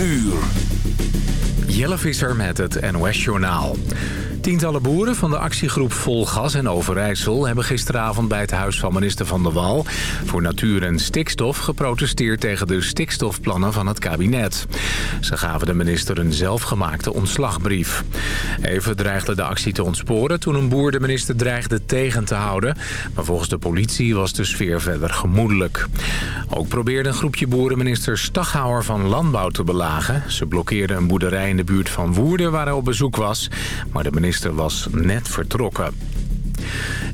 uur. Jelle Visser met het NOS-journaal. Tientallen boeren van de actiegroep Vol Gas en Overijssel... hebben gisteravond bij het huis van minister Van der Wal... voor natuur en stikstof geprotesteerd tegen de stikstofplannen van het kabinet. Ze gaven de minister een zelfgemaakte ontslagbrief. Even dreigde de actie te ontsporen toen een boer de minister dreigde tegen te houden. Maar volgens de politie was de sfeer verder gemoedelijk. Ook probeerde een groepje boeren minister Staghouwer van Landbouw te belagen. Ze blokkeerden een boerderij in de buurt van Woerden waar hij op bezoek was. Maar de minister was net vertrokken.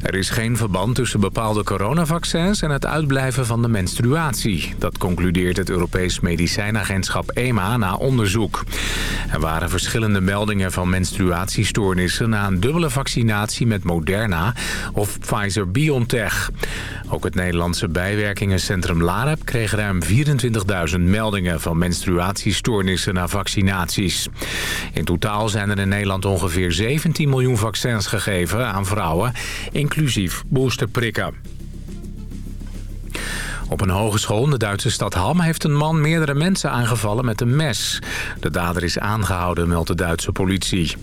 Er is geen verband tussen bepaalde coronavaccins en het uitblijven van de menstruatie. Dat concludeert het Europees Medicijnagentschap EMA na onderzoek. Er waren verschillende meldingen van menstruatiestoornissen... na een dubbele vaccinatie met Moderna of Pfizer-BioNTech. Ook het Nederlandse bijwerkingencentrum LAREP kreeg ruim 24.000 meldingen... van menstruatiestoornissen na vaccinaties. In totaal zijn er in Nederland ongeveer 17 miljoen vaccins gegeven aan vrouwen inclusief boosterprikken. Op een hogeschool in de Duitse stad Ham heeft een man meerdere mensen aangevallen met een mes. De dader is aangehouden, meldt de Duitse politie.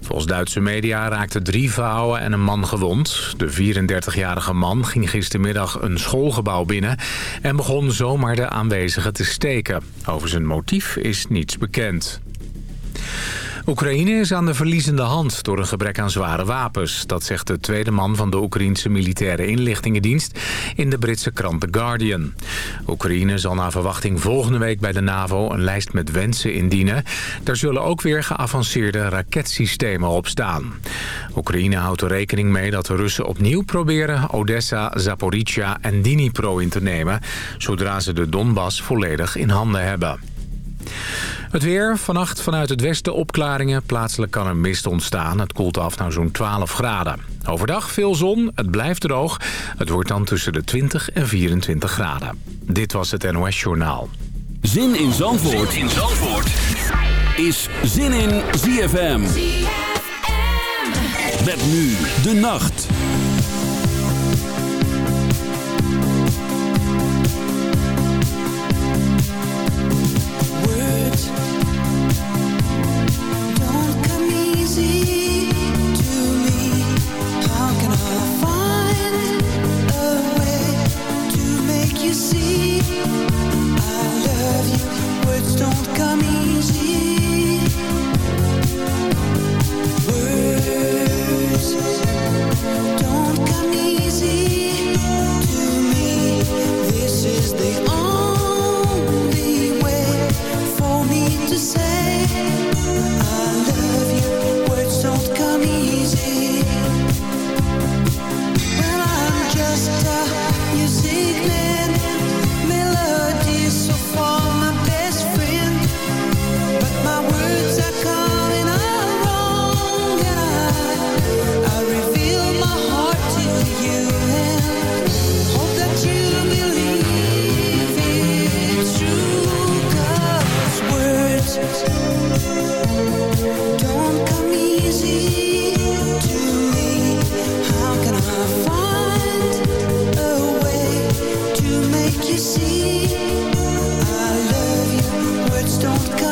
Volgens Duitse media raakten drie vrouwen en een man gewond. De 34-jarige man ging gistermiddag een schoolgebouw binnen... en begon zomaar de aanwezigen te steken. Over zijn motief is niets bekend. Oekraïne is aan de verliezende hand door een gebrek aan zware wapens. Dat zegt de tweede man van de Oekraïense militaire inlichtingendienst in de Britse krant The Guardian. Oekraïne zal naar verwachting volgende week bij de NAVO een lijst met wensen indienen. Daar zullen ook weer geavanceerde raketsystemen op staan. Oekraïne houdt er rekening mee dat de Russen opnieuw proberen Odessa, Zaporizhia en Dnipro in te nemen... zodra ze de Donbass volledig in handen hebben. Het weer, vannacht vanuit het westen opklaringen. Plaatselijk kan er mist ontstaan. Het koelt af naar zo'n 12 graden. Overdag veel zon, het blijft droog. Het wordt dan tussen de 20 en 24 graden. Dit was het NOS Journaal. Zin in Zandvoort, zin in Zandvoort. is Zin in ZFM. ZFM. Met nu de nacht.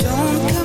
Don't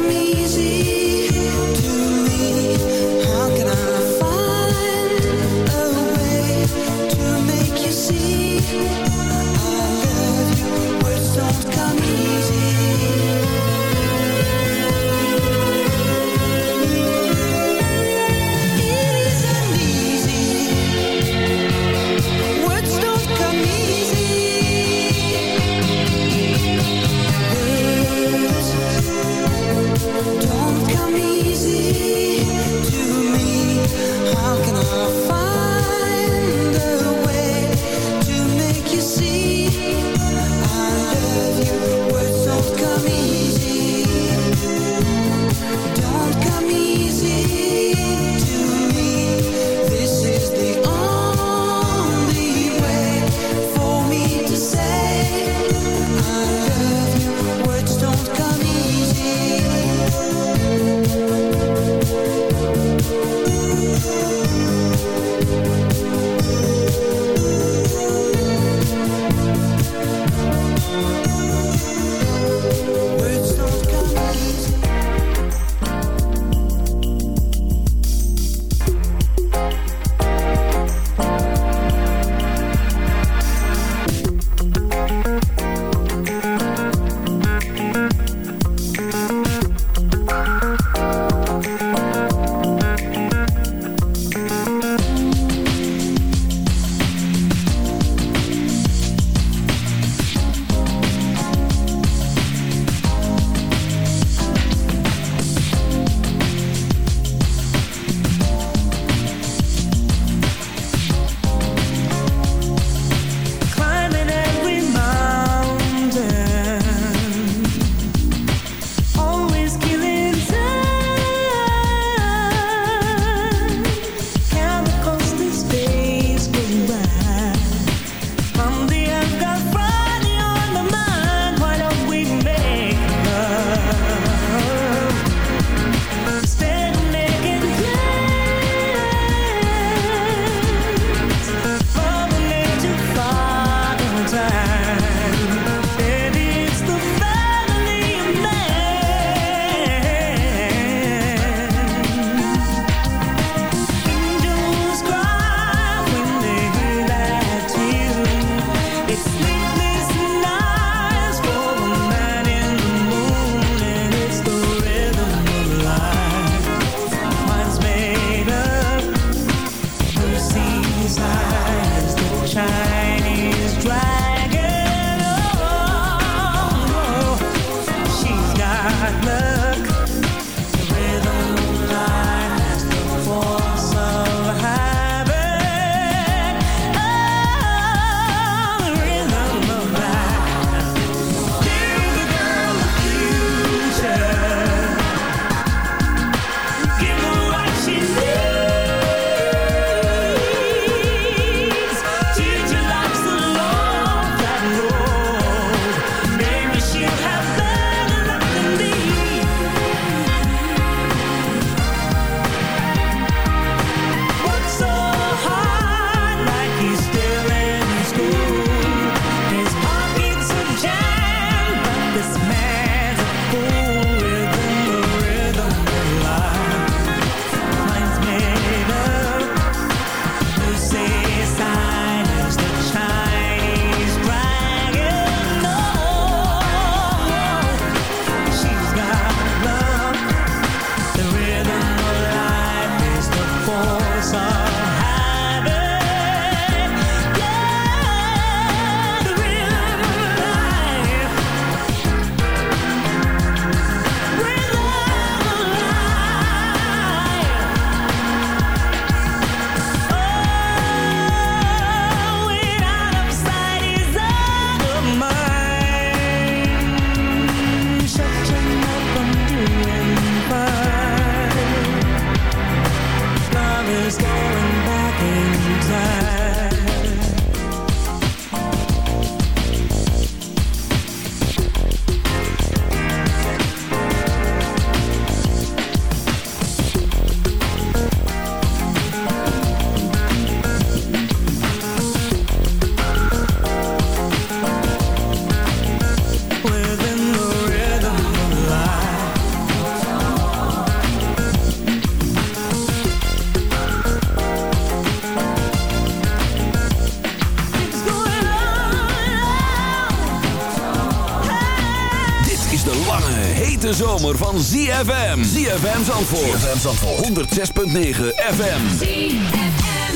van ZFM. ZFM Zandvoort. ZFM Zandvoort. 106.9 FM. ZFM.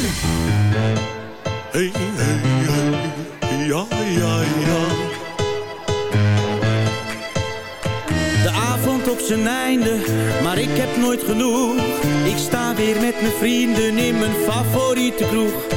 Hey, hey, hey. Ja, ja, ja. De avond op zijn einde, maar ik heb nooit genoeg. Ik sta weer met mijn vrienden in mijn favoriete kroeg.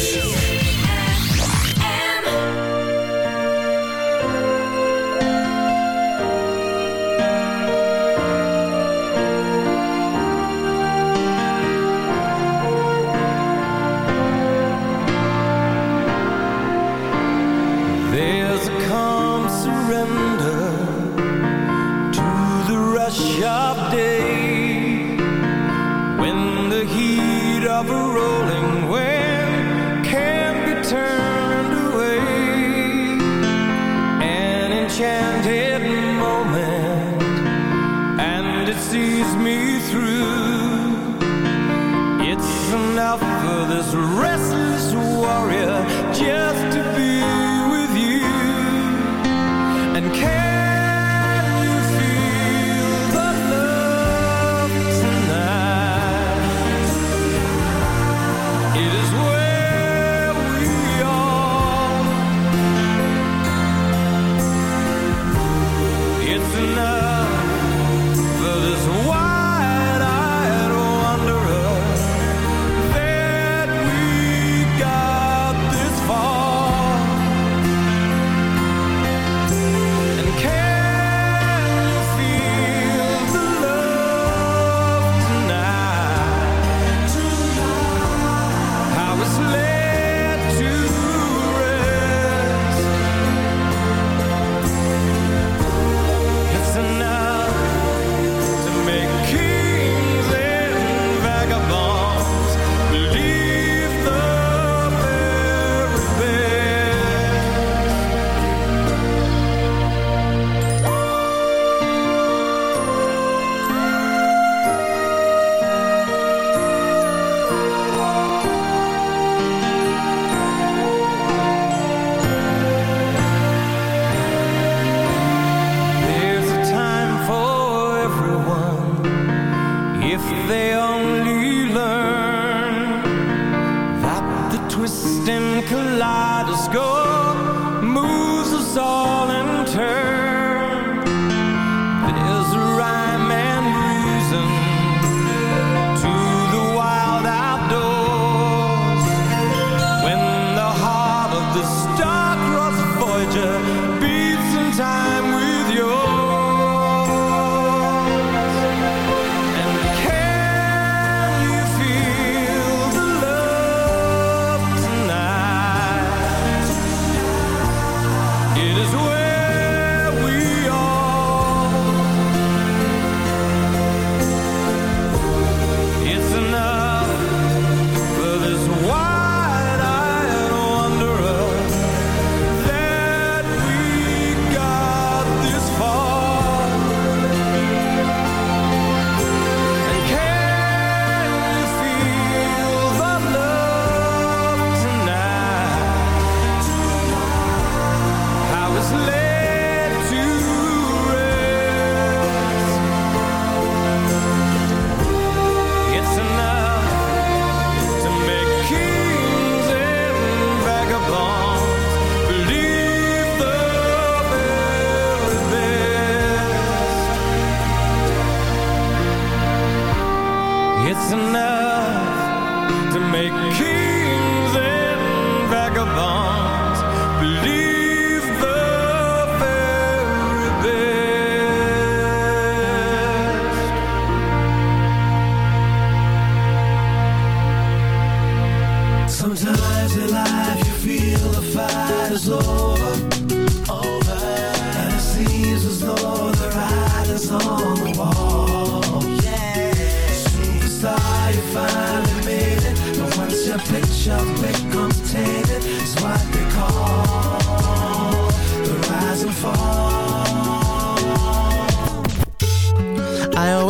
is red.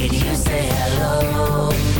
Did you say hello?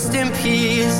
rest in peace.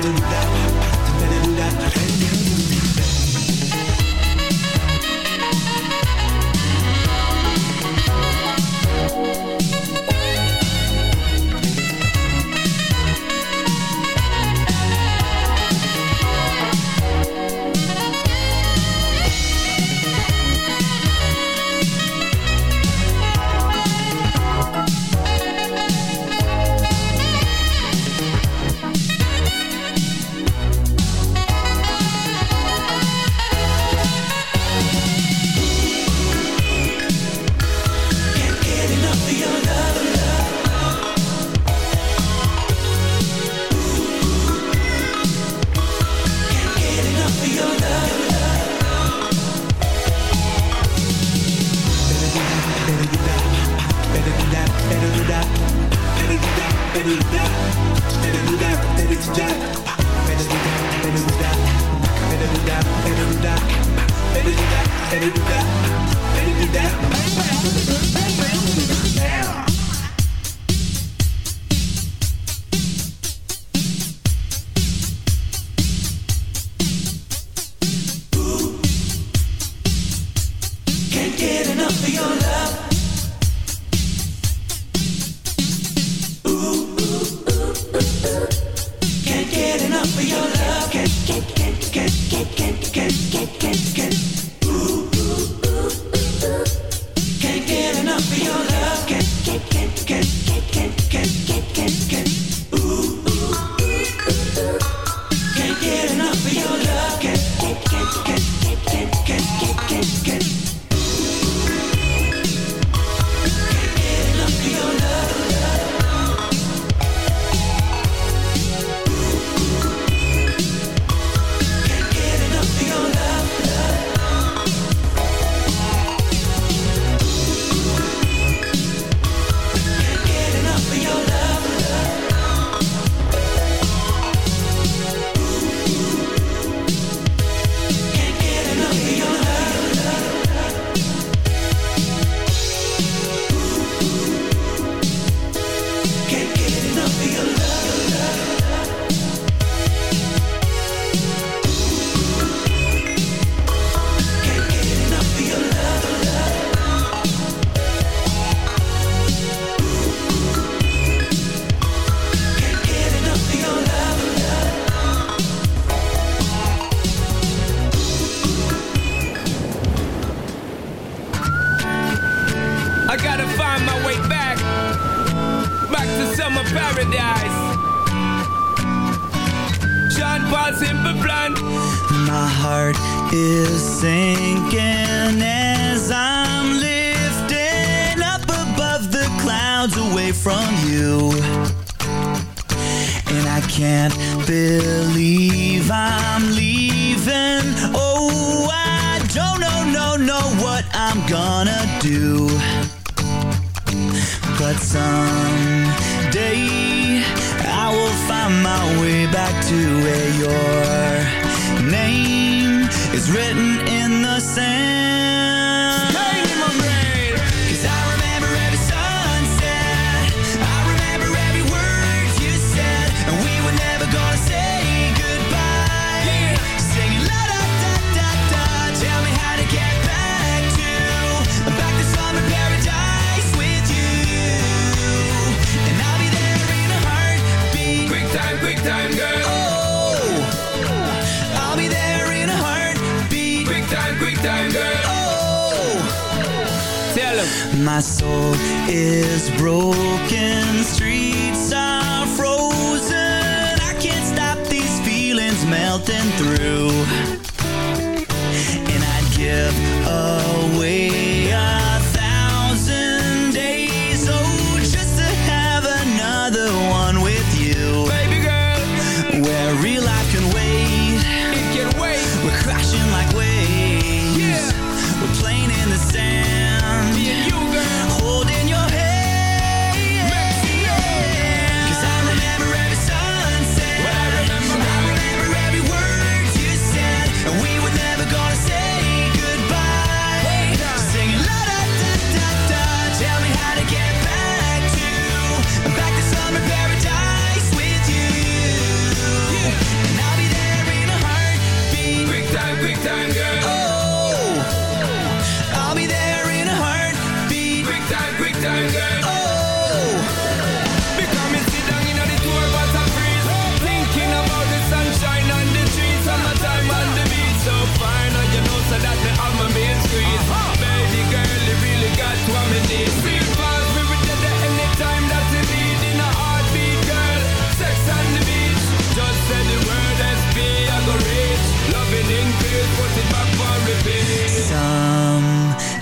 better than that. is broken.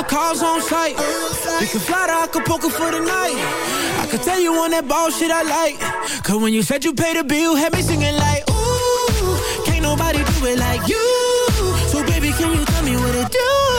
your car's on site. You can fly to Acapulco for the night. I can tell you on that ball shit I like. Cause when you said you paid the bill, had me singing like, ooh, can't nobody do it like you. So baby, can you tell me what to do?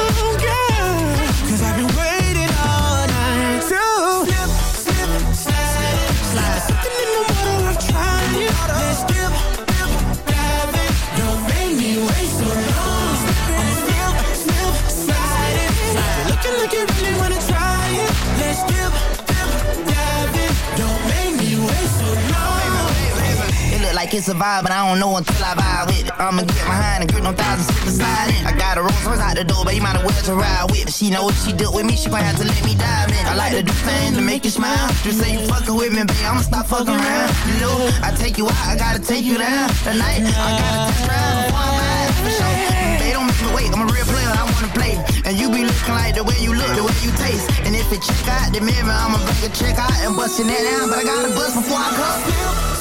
like it's a but I don't know until I vibe with it. I'ma get behind and grip no thousand slips and slide in. I got a Rolls Royce out the door, but you might as well to ride with. She know what she dealt with me, she gon' have to let me dive in. I like to do things to make you smile. Just say you fucking with me, baby. I'ma stop fucking around. You know, I take you out, I gotta take you down. Tonight, I gotta test drive before I ride, for sure. They don't make me wait, I'm a real player, I wanna play. And you be looking like the way you look, the way you taste. And if it check out the mirror, I'ma break a check out and bustin' that down. But I gotta bust before I come.